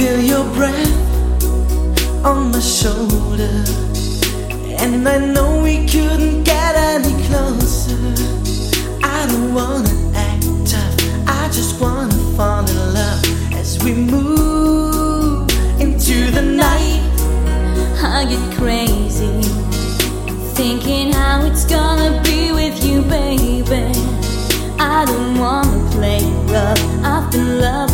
Feel your breath on my shoulder. And I know we couldn't get any closer. I don't wanna act tough, I just wanna fall in love as we move into the night. I get crazy thinking how it's gonna be with you, baby. I don't wanna play rough. I've been loving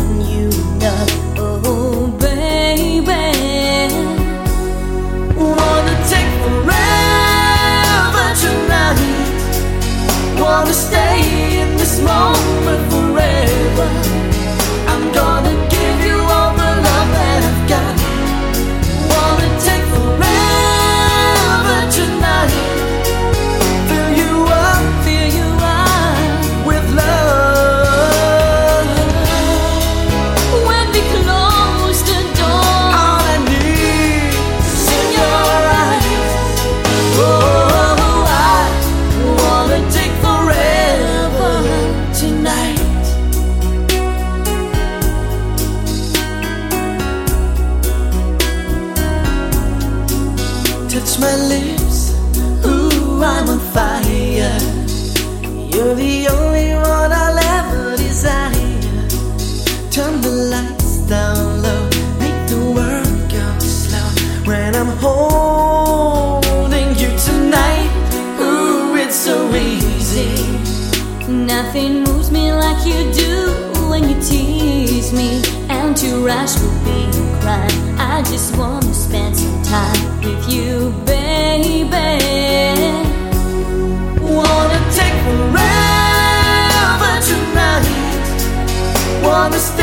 My lips, ooh, I'm on fire. You're the only one I'll ever desire. Turn the lights down low, make the world go slow. When I'm holding you tonight, ooh, it's so easy. Nothing moves me like you do when you tease me. And to rush would be a crime. I just wanna spend some time with you. understand.